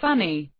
funny.